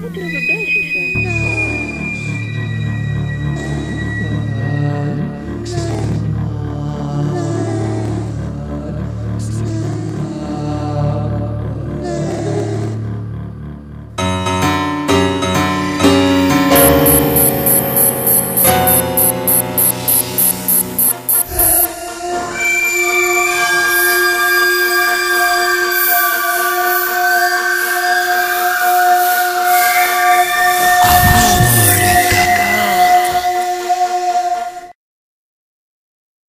ಇವತ್ತಿರೋ ದುಡ್ಡು